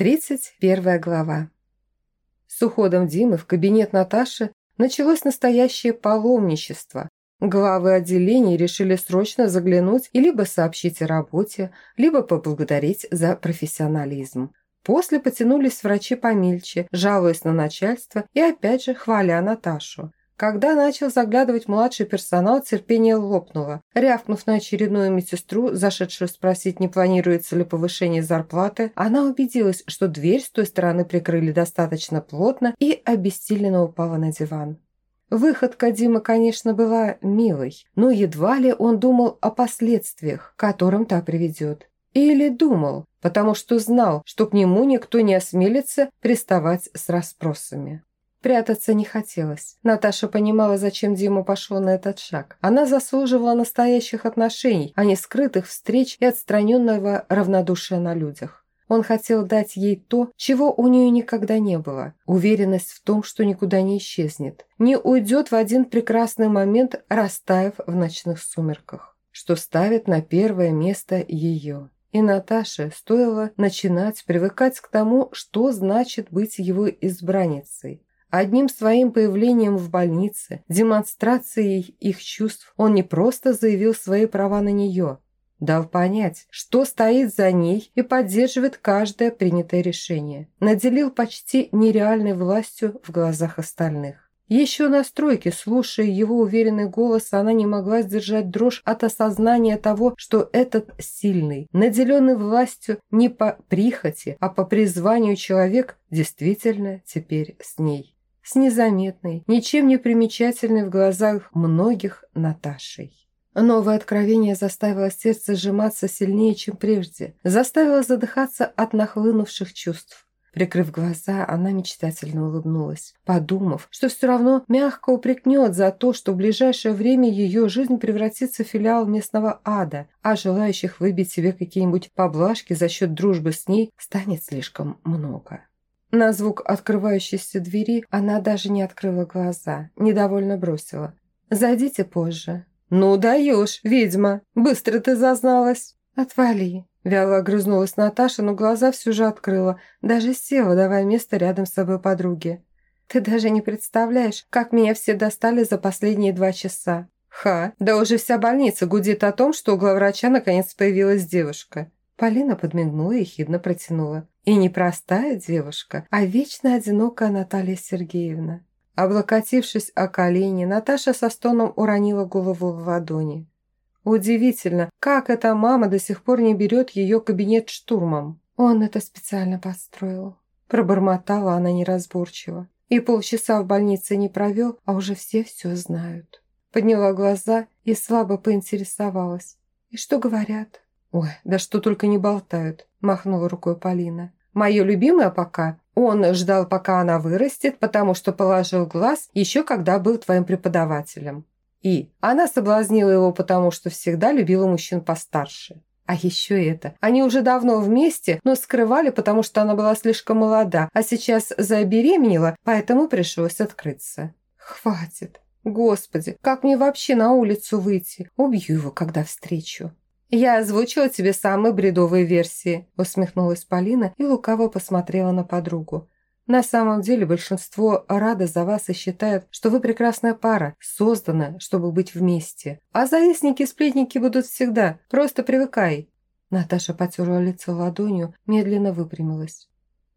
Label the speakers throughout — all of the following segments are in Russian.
Speaker 1: 31 глава. С уходом Димы в кабинет Наташи началось настоящее паломничество. Главы отделений решили срочно заглянуть и либо сообщить о работе, либо поблагодарить за профессионализм. После потянулись врачи помельче, жалуясь на начальство и опять же хваля Наташу. Когда начал заглядывать младший персонал, терпение лопнуло. Рявкнув на очередную медсестру, зашедшую спросить, не планируется ли повышение зарплаты, она убедилась, что дверь с той стороны прикрыли достаточно плотно и обессиленно упала на диван. Выходка Димы, конечно, была милой, но едва ли он думал о последствиях, которым та приведет. Или думал, потому что знал, что к нему никто не осмелится приставать с расспросами. Прятаться не хотелось. Наташа понимала, зачем Дима пошел на этот шаг. Она заслуживала настоящих отношений, а не скрытых встреч и отстраненного равнодушия на людях. Он хотел дать ей то, чего у нее никогда не было. Уверенность в том, что никуда не исчезнет. Не уйдет в один прекрасный момент, растаяв в ночных сумерках. Что ставит на первое место ее. И Наташе стоило начинать привыкать к тому, что значит быть его избранницей. Одним своим появлением в больнице, демонстрацией их чувств, он не просто заявил свои права на нее, дал понять, что стоит за ней и поддерживает каждое принятое решение, наделил почти нереальной властью в глазах остальных. Еще на стройке, слушая его уверенный голос, она не могла сдержать дрожь от осознания того, что этот сильный, наделенный властью не по прихоти, а по призванию человек действительно теперь с ней с незаметной, ничем не примечательной в глазах многих Наташей. Новое откровение заставило сердце сжиматься сильнее, чем прежде, заставило задыхаться от нахлынувших чувств. Прикрыв глаза, она мечтательно улыбнулась, подумав, что все равно мягко упрекнет за то, что в ближайшее время ее жизнь превратится в филиал местного ада, а желающих выбить себе какие-нибудь поблажки за счет дружбы с ней станет слишком много. На звук открывающейся двери она даже не открыла глаза, недовольно бросила. «Зайдите позже». «Ну даешь, ведьма! Быстро ты зазналась!» «Отвали!» Вяло огрызнулась Наташа, но глаза все же открыла, даже села, давая место рядом с собой подруге. «Ты даже не представляешь, как меня все достали за последние два часа!» «Ха! Да уже вся больница гудит о том, что у главврача наконец появилась девушка!» Полина подмигнула и хидно протянула. И не простая девушка, а вечно одинокая Наталья Сергеевна. Облокотившись о колени, Наташа со стоном уронила голову в ладони. Удивительно, как эта мама до сих пор не берет ее кабинет штурмом. Он это специально подстроил. Пробормотала она неразборчиво. И полчаса в больнице не провел, а уже все все знают. Подняла глаза и слабо поинтересовалась. И что говорят? Ой, да что только не болтают махнула рукой Полина. «Мое любимое пока. Он ждал, пока она вырастет, потому что положил глаз еще когда был твоим преподавателем. И она соблазнила его, потому что всегда любила мужчин постарше. А еще это. Они уже давно вместе, но скрывали, потому что она была слишком молода, а сейчас забеременела, поэтому пришлось открыться. Хватит. Господи, как мне вообще на улицу выйти? Убью его, когда встречу. «Я озвучила тебе самые бредовые версии», – усмехнулась Полина и лукаво посмотрела на подругу. «На самом деле большинство рада за вас и считают, что вы прекрасная пара, создана, чтобы быть вместе. А завистники и сплетники будут всегда, просто привыкай». Наташа потерла лицо ладонью, медленно выпрямилась.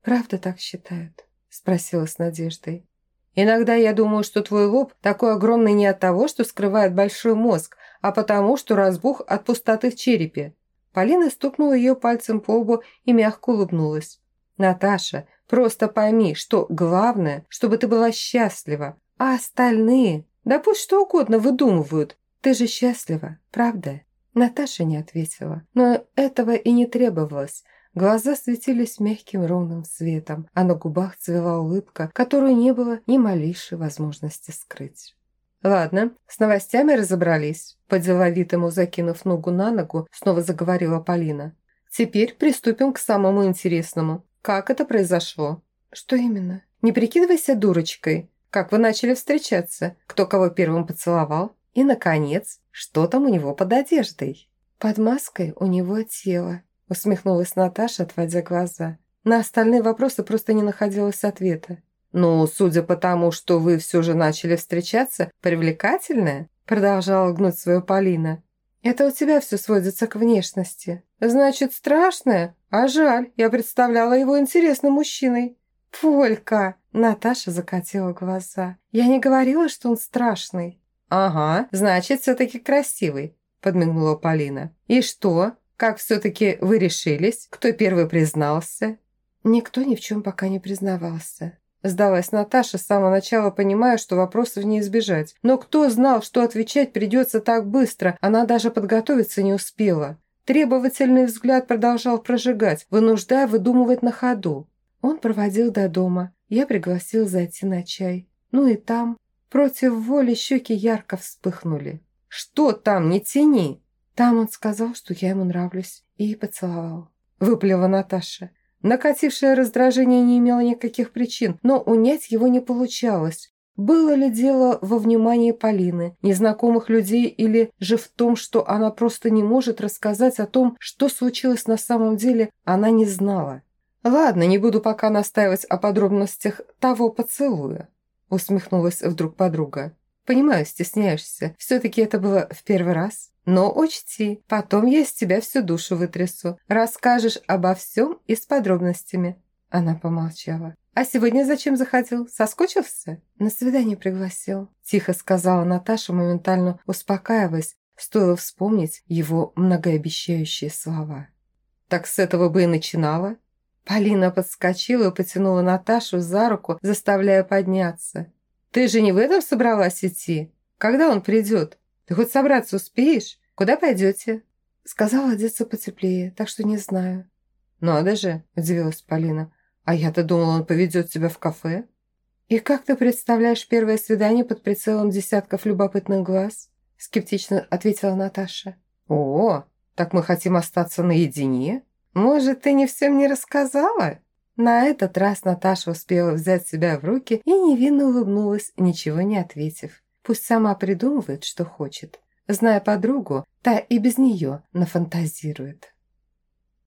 Speaker 1: «Правда так считают?» – спросила с надеждой. «Иногда я думаю, что твой лоб такой огромный не от того, что скрывает большой мозг, а потому, что разбух от пустоты в черепе. Полина стукнула ее пальцем по лбу и мягко улыбнулась. «Наташа, просто пойми, что главное, чтобы ты была счастлива, а остальные, да пусть что угодно выдумывают. Ты же счастлива, правда?» Наташа не ответила, но этого и не требовалось. Глаза светились мягким ровным светом, а на губах цвела улыбка, которую не было ни малейшей возможности скрыть. «Ладно, с новостями разобрались», – по-деловитому закинув ногу на ногу, снова заговорила Полина. «Теперь приступим к самому интересному. Как это произошло?» «Что именно?» «Не прикидывайся дурочкой. Как вы начали встречаться? Кто кого первым поцеловал? И, наконец, что там у него под одеждой?» «Под маской у него тело», – усмехнулась Наташа, отводя глаза. На остальные вопросы просто не находилось ответа. «Ну, судя по тому, что вы все же начали встречаться, привлекательная?» Продолжала гнуть свою Полина. «Это у тебя все сводится к внешности. Значит, страшная? А жаль, я представляла его интересным мужчиной». «Полька!» Наташа закатила глаза. «Я не говорила, что он страшный». «Ага, значит, все-таки красивый», подмигнула Полина. «И что? Как все-таки вы решились? Кто первый признался?» «Никто ни в чем пока не признавался», Сдалась Наташа, с самого начала понимая, что вопросов не избежать. Но кто знал, что отвечать придется так быстро, она даже подготовиться не успела. Требовательный взгляд продолжал прожигать, вынуждая выдумывать на ходу. Он проводил до дома. Я пригласил зайти на чай. Ну и там, против воли, щеки ярко вспыхнули. «Что там? Не тяни!» Там он сказал, что я ему нравлюсь, и поцеловал. Выплела Наташа. Накатившее раздражение не имело никаких причин, но унять его не получалось. Было ли дело во внимании Полины, незнакомых людей или же в том, что она просто не может рассказать о том, что случилось на самом деле, она не знала. «Ладно, не буду пока настаивать о подробностях того поцелуя», усмехнулась вдруг подруга. «Понимаю, стесняешься. Все-таки это было в первый раз. Но учти, потом я из тебя всю душу вытрясу. Расскажешь обо всем и с подробностями». Она помолчала. «А сегодня зачем заходил? Соскучился?» «На свидание пригласил», – тихо сказала Наташа, моментально успокаиваясь, стоило вспомнить его многообещающие слова. «Так с этого бы и начинала». Полина подскочила и потянула Наташу за руку, заставляя подняться. «Ты же не в этом собралась идти? Когда он придет?» Ты хоть собраться успеешь? Куда пойдете?» Сказала одеться потеплее, так что не знаю. «Надо же!» – удивилась Полина. «А я-то думала, он поведет тебя в кафе». «И как ты представляешь первое свидание под прицелом десятков любопытных глаз?» – скептично ответила Наташа. «О, так мы хотим остаться наедине? Может, ты не все мне рассказала?» На этот раз Наташа успела взять себя в руки и невинно улыбнулась, ничего не ответив. Пусть сама придумывает, что хочет. Зная подругу, та и без нее нафантазирует.